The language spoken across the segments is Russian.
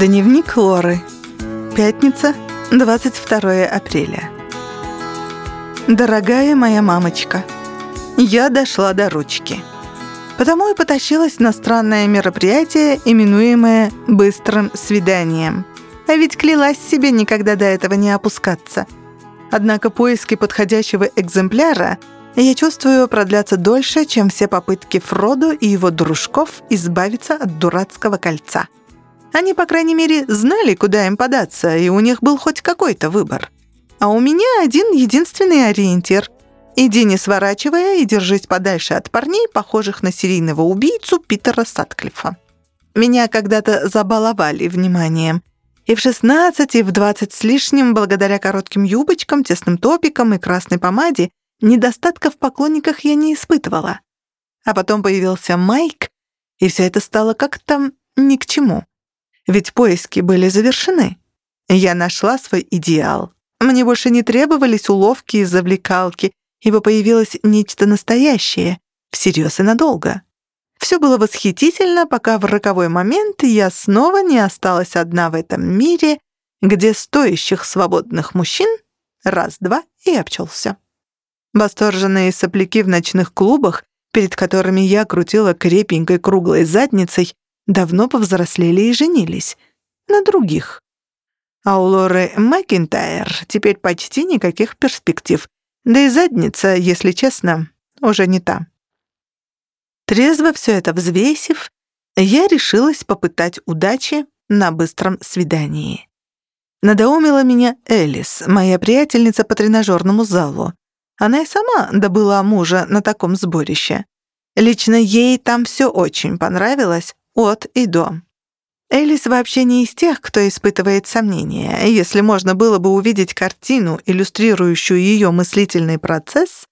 Дневник Лоры. Пятница, 22 апреля. Дорогая моя мамочка, я дошла до ручки. Потому и потащилась на странное мероприятие, именуемое «быстрым свиданием». А ведь клялась себе никогда до этого не опускаться. Однако поиски подходящего экземпляра я чувствую продлятся дольше, чем все попытки Фроду и его дружков избавиться от дурацкого кольца. Они, по крайней мере, знали, куда им податься, и у них был хоть какой-то выбор. А у меня один единственный ориентир. Иди не сворачивая и держись подальше от парней, похожих на серийного убийцу Питера Сатклифа. Меня когда-то забаловали вниманием. И в 16, и в 20 с лишним, благодаря коротким юбочкам, тесным топикам и красной помаде, недостатка в поклонниках я не испытывала. А потом появился Майк, и все это стало как-то ни к чему. Ведь поиски были завершены. Я нашла свой идеал. Мне больше не требовались уловки и завлекалки, ибо появилось нечто настоящее, всерьез и надолго. Все было восхитительно, пока в роковой момент я снова не осталась одна в этом мире, где стоящих свободных мужчин раз-два и обчелся. Восторженные сопляки в ночных клубах, перед которыми я крутила крепенькой круглой задницей, давно повзрослели и женились. На других. А у Лоры Макинтайр теперь почти никаких перспектив. Да и задница, если честно, уже не та. Трезво все это взвесив, я решилась попытать удачи на быстром свидании. Надоумила меня Элис, моя приятельница по тренажерному залу. Она и сама добыла мужа на таком сборище. Лично ей там все очень понравилось, от и до. Элис вообще не из тех, кто испытывает сомнения. Если можно было бы увидеть картину, иллюстрирующую ее мыслительный процесс,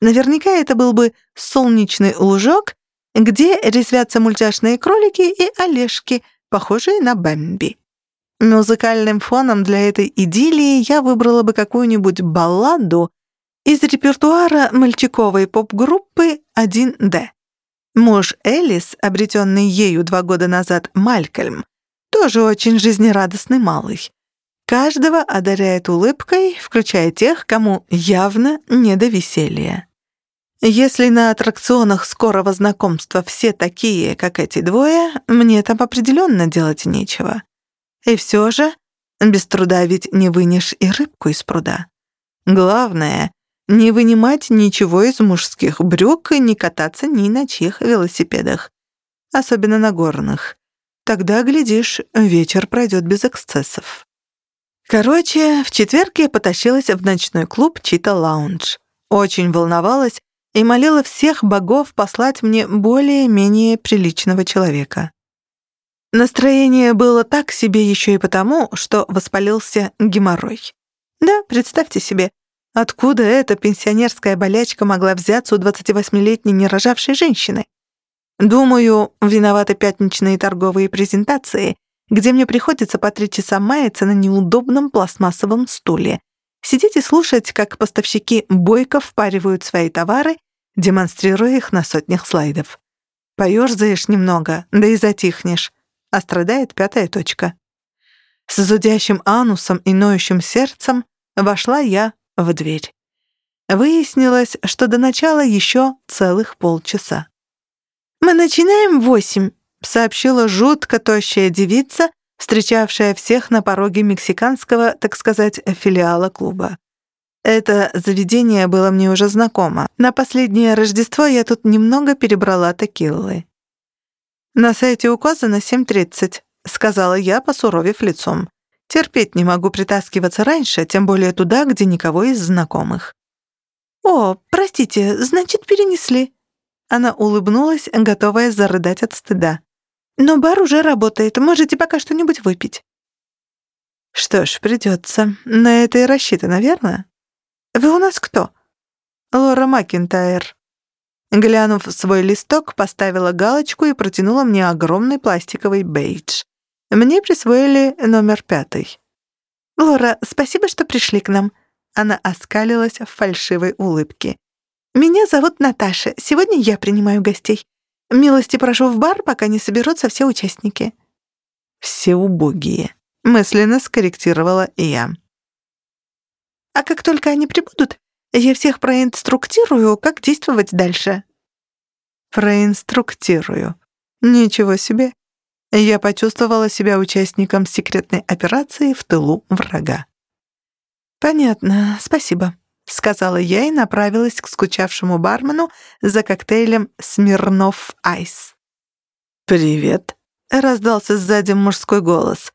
наверняка это был бы солнечный лужок, где резвятся мультяшные кролики и олешки, похожие на Бэмби. Музыкальным фоном для этой идиллии я выбрала бы какую-нибудь балладу из репертуара мальчиковой поп-группы 1D. Муж Элис, обретенный ею два года назад Малькольм, тоже очень жизнерадостный малый. Каждого одаряет улыбкой, включая тех, кому явно не до веселья. Если на аттракционах скорого знакомства все такие, как эти двое, мне там определенно делать нечего. И все же, без труда ведь не вынешь и рыбку из пруда. Главное не вынимать ничего из мужских брюк и не кататься ни на чьих велосипедах. Особенно на горных. Тогда, глядишь, вечер пройдет без эксцессов. Короче, в четверг я потащилась в ночной клуб Чита Лаунж. Очень волновалась и молила всех богов послать мне более-менее приличного человека. Настроение было так себе еще и потому, что воспалился геморрой. Да, представьте себе, Откуда эта пенсионерская болячка могла взяться у 28-летней нерожавшей женщины? Думаю, виноваты пятничные торговые презентации, где мне приходится по три часа маяться на неудобном пластмассовом стуле, сидеть и слушать, как поставщики бойко впаривают свои товары, демонстрируя их на сотнях слайдов. Поёрзаешь немного, да и затихнешь, а страдает пятая точка. С зудящим анусом и ноющим сердцем вошла я в дверь. Выяснилось, что до начала еще целых полчаса. «Мы начинаем в восемь», — сообщила жутко тощая девица, встречавшая всех на пороге мексиканского, так сказать, филиала клуба. Это заведение было мне уже знакомо. На последнее Рождество я тут немного перебрала текиллы. «На сайте указано 7.30», — сказала я, посуровив лицом. Терпеть не могу притаскиваться раньше, тем более туда, где никого из знакомых. «О, простите, значит, перенесли». Она улыбнулась, готовая зарыдать от стыда. «Но бар уже работает, можете пока что-нибудь выпить». «Что ж, придется. На это и рассчитано, верно?» «Вы у нас кто?» «Лора Макинтайр». Глянув свой листок, поставила галочку и протянула мне огромный пластиковый бейдж. Мне присвоили номер пятый. «Лора, спасибо, что пришли к нам». Она оскалилась в фальшивой улыбке. «Меня зовут Наташа. Сегодня я принимаю гостей. Милости прошу в бар, пока не соберутся все участники». Все убогие. Мысленно скорректировала я. А как только они прибудут, я всех проинструктирую, как действовать дальше. Проинструктирую. Ничего себе. Я почувствовала себя участником секретной операции в тылу врага. «Понятно, спасибо», — сказала я и направилась к скучавшему бармену за коктейлем «Смирнов Айс». «Привет», — раздался сзади мужской голос.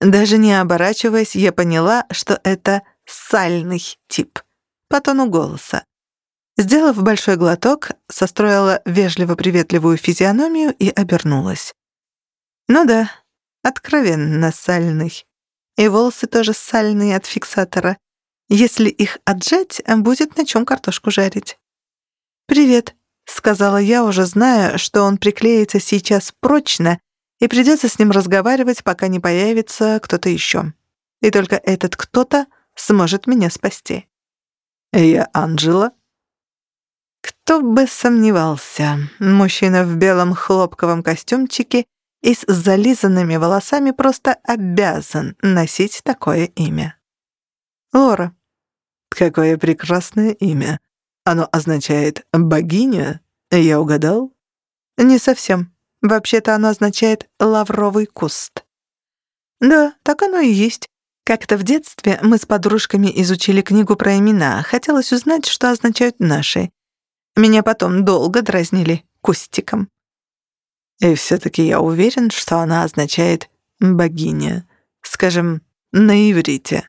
Даже не оборачиваясь, я поняла, что это сальный тип по тону голоса. Сделав большой глоток, состроила вежливо-приветливую физиономию и обернулась. Ну да, откровенно сальный. И волосы тоже сальные от фиксатора. Если их отжать, будет на чем картошку жарить. «Привет», — сказала я, уже зная, что он приклеится сейчас прочно, и придется с ним разговаривать, пока не появится кто-то еще. И только этот кто-то сможет меня спасти. «Я Анджела». Кто бы сомневался, мужчина в белом хлопковом костюмчике и с зализанными волосами просто обязан носить такое имя. Лора. Какое прекрасное имя. Оно означает «богиня». Я угадал? Не совсем. Вообще-то оно означает «лавровый куст». Да, так оно и есть. Как-то в детстве мы с подружками изучили книгу про имена. Хотелось узнать, что означают наши. Меня потом долго дразнили кустиком. И все-таки я уверен, что она означает «богиня», скажем, на иврите.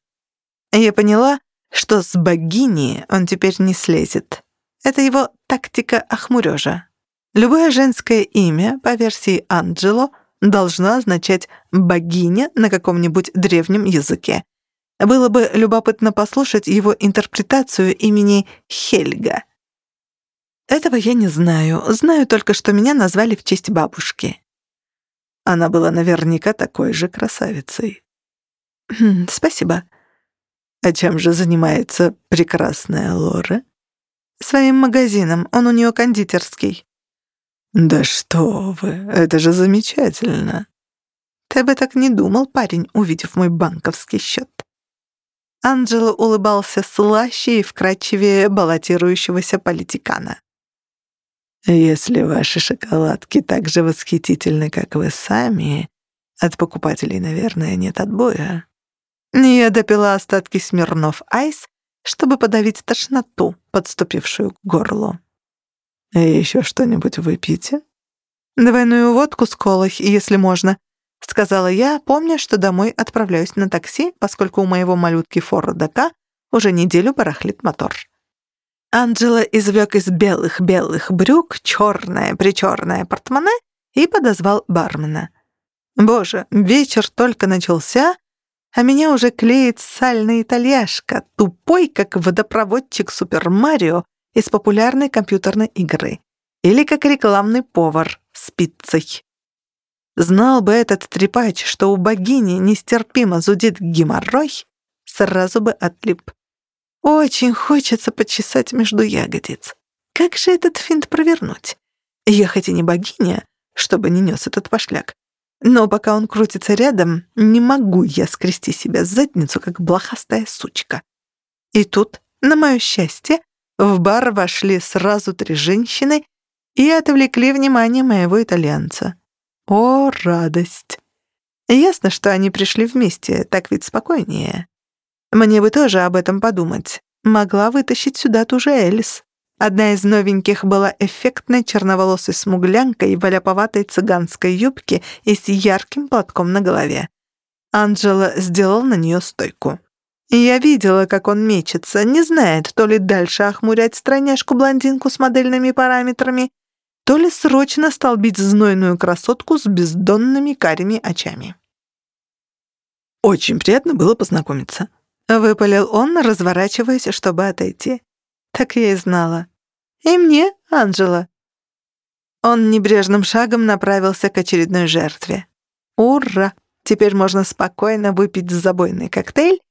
Я поняла, что с богини он теперь не слезет. Это его тактика охмурёжа. Любое женское имя, по версии Анджело, должно означать «богиня» на каком-нибудь древнем языке. Было бы любопытно послушать его интерпретацию имени Хельга — этого я не знаю. Знаю только, что меня назвали в честь бабушки. Она была наверняка такой же красавицей. Хм, спасибо. А чем же занимается прекрасная Лора? Своим магазином. Он у нее кондитерский. Да что вы, это же замечательно. Ты бы так не думал, парень, увидев мой банковский счет. Анджело улыбался слаще и вкрадчивее баллотирующегося политикана. Если ваши шоколадки так же восхитительны, как вы сами, от покупателей, наверное, нет отбоя. Я допила остатки Смирнов Айс, чтобы подавить тошноту, подступившую к горлу. И еще что-нибудь выпьете? Двойную водку с колой, если можно, сказала я, помня, что домой отправляюсь на такси, поскольку у моего малютки Форда К уже неделю барахлит мотор. Анджела извлек из белых-белых брюк черное-причерное портмоне и подозвал бармена. Боже, вечер только начался, а меня уже клеит сальный итальяшка, тупой, как водопроводчик Супер Марио из популярной компьютерной игры. Или как рекламный повар с пиццей. Знал бы этот трепач, что у богини нестерпимо зудит геморрой, сразу бы отлип. Очень хочется почесать между ягодиц. Как же этот финт провернуть? Я хоть и не богиня, чтобы не нес этот пошляк, но пока он крутится рядом, не могу я скрести себя задницу, как блохастая сучка. И тут, на мое счастье, в бар вошли сразу три женщины и отвлекли внимание моего итальянца. О, радость! Ясно, что они пришли вместе, так ведь спокойнее. Мне бы тоже об этом подумать. Могла вытащить сюда ту же Элис. Одна из новеньких была эффектной черноволосой смуглянкой в аляповатой цыганской юбке и с ярким платком на голове. Анджела сделал на нее стойку. я видела, как он мечется, не знает, то ли дальше охмурять стройняшку-блондинку с модельными параметрами, то ли срочно столбить знойную красотку с бездонными карими очами. Очень приятно было познакомиться. Выпалил он, разворачиваясь, чтобы отойти. Так я и знала. И мне, Анжела. Он небрежным шагом направился к очередной жертве. Ура! Теперь можно спокойно выпить забойный коктейль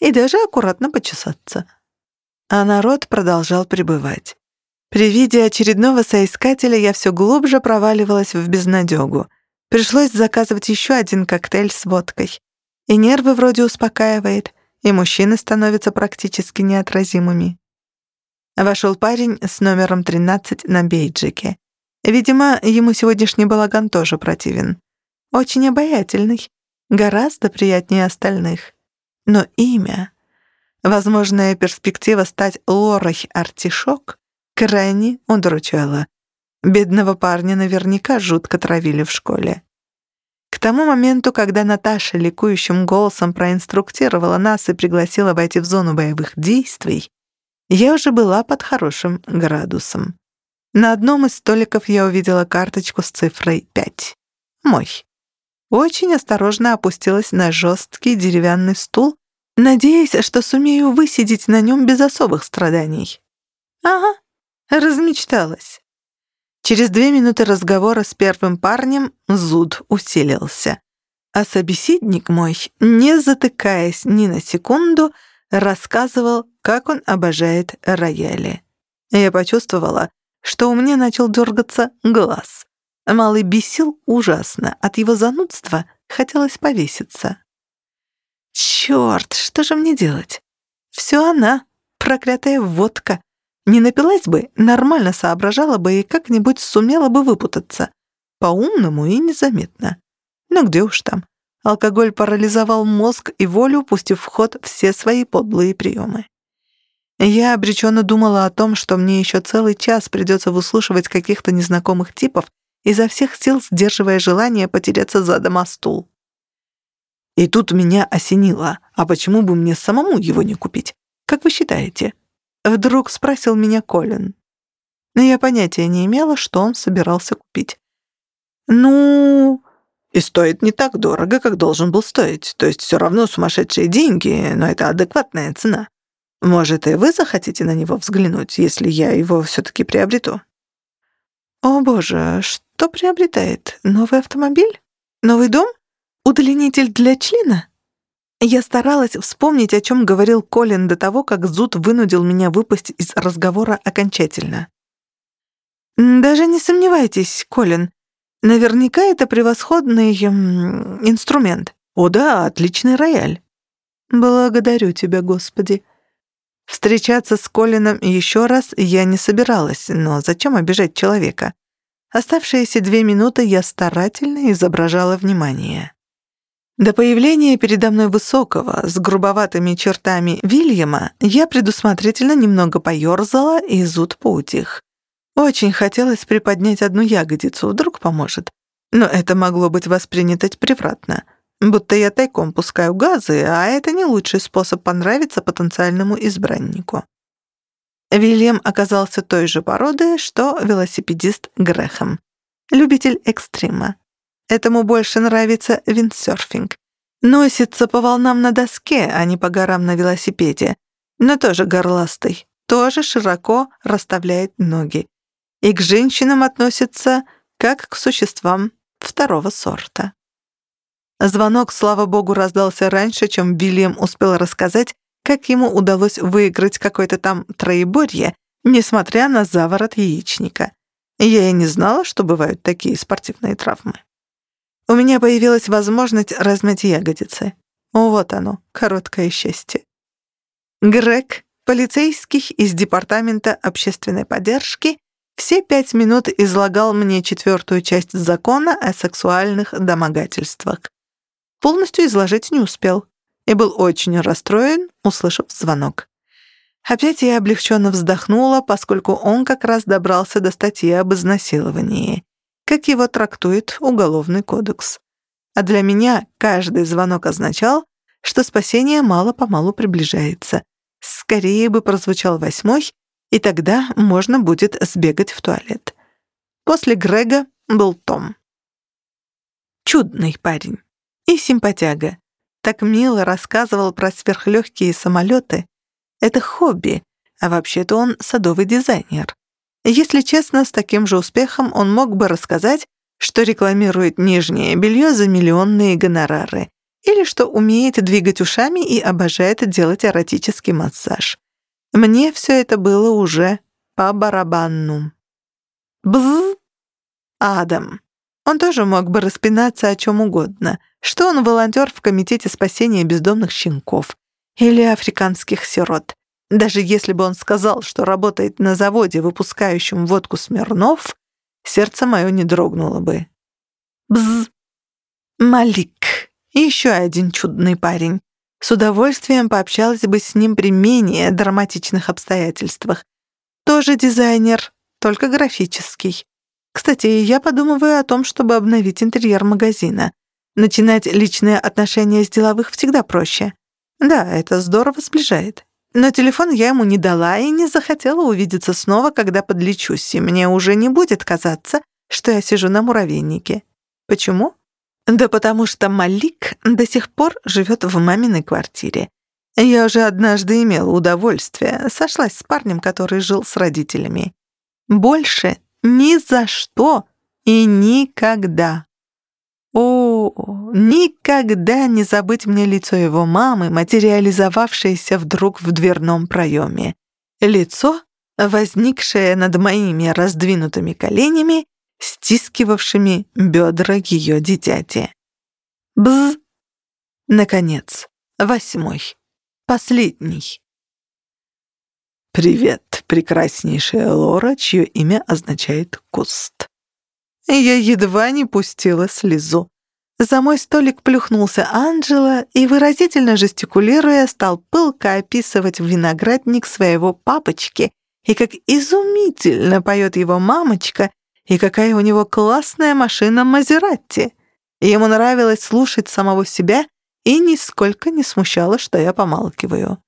и даже аккуратно почесаться. А народ продолжал пребывать. При виде очередного соискателя я все глубже проваливалась в безнадёгу. Пришлось заказывать еще один коктейль с водкой. И нервы вроде успокаивает, и мужчины становятся практически неотразимыми. Вошел парень с номером 13 на бейджике. Видимо, ему сегодняшний балаган тоже противен. Очень обаятельный, гораздо приятнее остальных. Но имя... Возможная перспектива стать Лорой Артишок крайне удручала. Бедного парня наверняка жутко травили в школе. Тому моменту, когда Наташа ликующим голосом проинструктировала нас и пригласила войти в зону боевых действий, я уже была под хорошим градусом. На одном из столиков я увидела карточку с цифрой 5. Мой. Очень осторожно опустилась на жесткий деревянный стул, надеясь, что сумею высидеть на нем без особых страданий. Ага, размечталась. Через две минуты разговора с первым парнем зуд усилился. А собеседник мой, не затыкаясь ни на секунду, рассказывал, как он обожает рояли. Я почувствовала, что у меня начал дергаться глаз. Малый бесил ужасно, от его занудства хотелось повеситься. Черт, что же мне делать? Все она, проклятая водка. Не напилась бы, нормально соображала бы и как-нибудь сумела бы выпутаться. По-умному и незаметно. Но где уж там. Алкоголь парализовал мозг и волю, пустив в ход все свои подлые приемы. Я обреченно думала о том, что мне еще целый час придется выслушивать каких-то незнакомых типов, изо всех сил сдерживая желание потеряться задом о стул. И тут меня осенило, а почему бы мне самому его не купить? Как вы считаете? Вдруг спросил меня Колин. Но я понятия не имела, что он собирался купить. «Ну...» «И стоит не так дорого, как должен был стоить. То есть все равно сумасшедшие деньги, но это адекватная цена. Может, и вы захотите на него взглянуть, если я его все-таки приобрету?» «О боже, что приобретает? Новый автомобиль? Новый дом? Удлинитель для члена?» Я старалась вспомнить, о чем говорил Колин до того, как Зуд вынудил меня выпасть из разговора окончательно. «Даже не сомневайтесь, Колин. Наверняка это превосходный инструмент. О да, отличный рояль». «Благодарю тебя, Господи». Встречаться с Колином еще раз я не собиралась, но зачем обижать человека? Оставшиеся две минуты я старательно изображала внимание. До появления передо мной высокого, с грубоватыми чертами Вильяма, я предусмотрительно немного поёрзала, и зуд поутих. Очень хотелось приподнять одну ягодицу, вдруг поможет. Но это могло быть воспринято превратно. Будто я тайком пускаю газы, а это не лучший способ понравиться потенциальному избраннику. Вильям оказался той же породы, что велосипедист Грэхэм. Любитель экстрима. Этому больше нравится виндсерфинг. Носится по волнам на доске, а не по горам на велосипеде. Но тоже горластый, тоже широко расставляет ноги. И к женщинам относится как к существам второго сорта. Звонок, слава богу, раздался раньше, чем Вильям успел рассказать, как ему удалось выиграть какое-то там троеборье, несмотря на заворот яичника. Я и не знала, что бывают такие спортивные травмы. У меня появилась возможность размять ягодицы. Вот оно, короткое счастье. Грег, полицейский из Департамента общественной поддержки, все пять минут излагал мне четвертую часть закона о сексуальных домогательствах. Полностью изложить не успел и был очень расстроен, услышав звонок. Опять я облегченно вздохнула, поскольку он как раз добрался до статьи об изнасиловании как его трактует Уголовный кодекс. А для меня каждый звонок означал, что спасение мало-помалу приближается. Скорее бы прозвучал восьмой, и тогда можно будет сбегать в туалет. После Грега был Том. Чудный парень. И симпатяга. Так мило рассказывал про сверхлегкие самолеты. Это хобби, а вообще-то он садовый дизайнер. Если честно, с таким же успехом он мог бы рассказать, что рекламирует нижнее белье за миллионные гонорары, или что умеет двигать ушами и обожает делать эротический массаж. Мне все это было уже по барабану. Бз! Адам. Он тоже мог бы распинаться о чем угодно, что он волонтер в Комитете спасения бездомных щенков или африканских сирот. Даже если бы он сказал, что работает на заводе, выпускающем водку Смирнов, сердце мое не дрогнуло бы. Бз. Малик. Еще один чудный парень. С удовольствием пообщалась бы с ним при менее драматичных обстоятельствах. Тоже дизайнер, только графический. Кстати, я подумываю о том, чтобы обновить интерьер магазина. Начинать личные отношения с деловых всегда проще. Да, это здорово сближает. Но телефон я ему не дала и не захотела увидеться снова, когда подлечусь, и мне уже не будет казаться, что я сижу на муравейнике. Почему? Да потому что Малик до сих пор живет в маминой квартире. Я уже однажды имела удовольствие, сошлась с парнем, который жил с родителями. Больше ни за что и никогда. О, никогда не забыть мне лицо его мамы, материализовавшееся вдруг в дверном проеме. Лицо, возникшее над моими раздвинутыми коленями, стискивавшими бедра ее дитяти. Бз. Наконец, восьмой, последний. «Привет, прекраснейшая Лора, чье имя означает «куст». Я едва не пустила слезу. За мой столик плюхнулся Анджела и, выразительно жестикулируя, стал пылко описывать виноградник своего папочки и как изумительно поет его мамочка, и какая у него классная машина Мазератти. Ему нравилось слушать самого себя и нисколько не смущало, что я помалкиваю.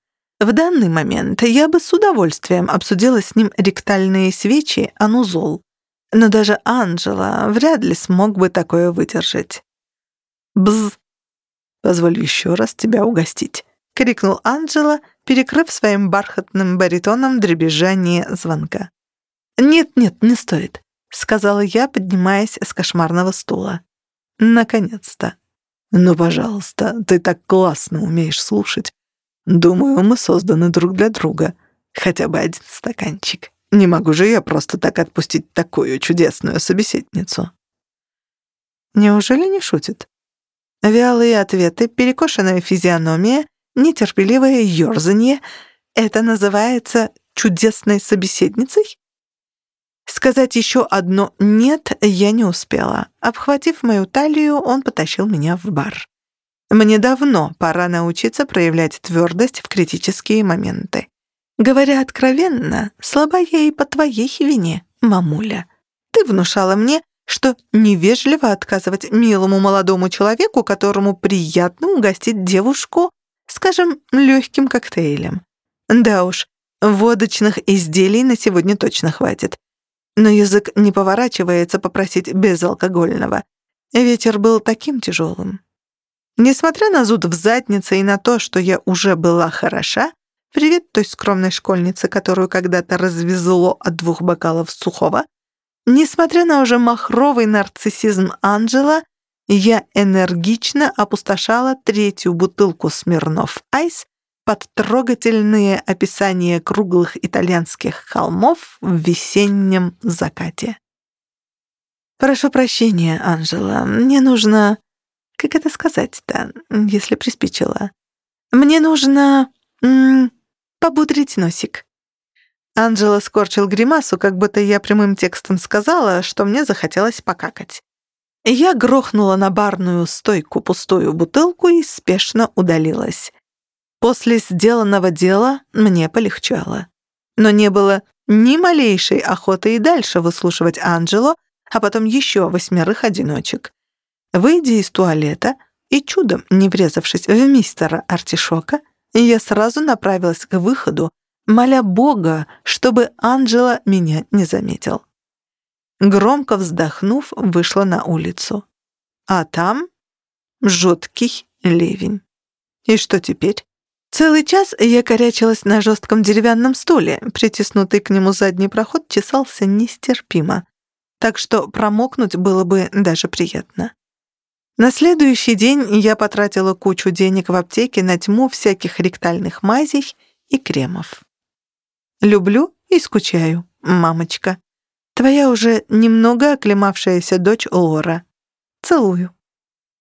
В данный момент я бы с удовольствием обсудила с ним ректальные свечи, анузол. Но даже Анджела вряд ли смог бы такое выдержать. «Бз! Позволь еще раз тебя угостить», — крикнул Анджела, перекрыв своим бархатным баритоном дребезжание звонка. «Нет-нет, не стоит», — сказала я, поднимаясь с кошмарного стула. «Наконец-то». «Ну, пожалуйста, ты так классно умеешь слушать. Думаю, мы созданы друг для друга. Хотя бы один стаканчик. Не могу же я просто так отпустить такую чудесную собеседницу. Неужели не шутит? Вялые ответы, перекошенная физиономия, нетерпеливое ёрзанье — это называется чудесной собеседницей? Сказать еще одно «нет» я не успела. Обхватив мою талию, он потащил меня в бар. Мне давно пора научиться проявлять твердость в критические моменты. Говоря откровенно, слаба я и по твоей вине, мамуля. Ты внушала мне, что невежливо отказывать милому молодому человеку, которому приятно угостить девушку, скажем, легким коктейлем. Да уж, водочных изделий на сегодня точно хватит. Но язык не поворачивается попросить безалкогольного. Ветер был таким тяжелым. Несмотря на зуд в заднице и на то, что я уже была хороша, привет той скромной школьнице, которую когда-то развезло от двух бокалов сухого, несмотря на уже махровый нарциссизм Анджела, я энергично опустошала третью бутылку Смирнов Айс под трогательные описания круглых итальянских холмов в весеннем закате. «Прошу прощения, Анжела, мне нужно...» Как это сказать-то, если приспичило? Мне нужно... побудрить носик. Анджела скорчил гримасу, как будто я прямым текстом сказала, что мне захотелось покакать. Я грохнула на барную стойку пустую бутылку и спешно удалилась. После сделанного дела мне полегчало. Но не было ни малейшей охоты и дальше выслушивать Анджело, а потом еще восьмерых одиночек. Выйдя из туалета и чудом не врезавшись в мистера Артишока, я сразу направилась к выходу, моля Бога, чтобы Анджела меня не заметил. Громко вздохнув, вышла на улицу. А там жуткий ливень. И что теперь? Целый час я корячилась на жестком деревянном стуле, притиснутый к нему задний проход чесался нестерпимо, так что промокнуть было бы даже приятно. На следующий день я потратила кучу денег в аптеке на тьму всяких ректальных мазей и кремов. Люблю и скучаю, мамочка. Твоя уже немного оклемавшаяся дочь Лора. Целую.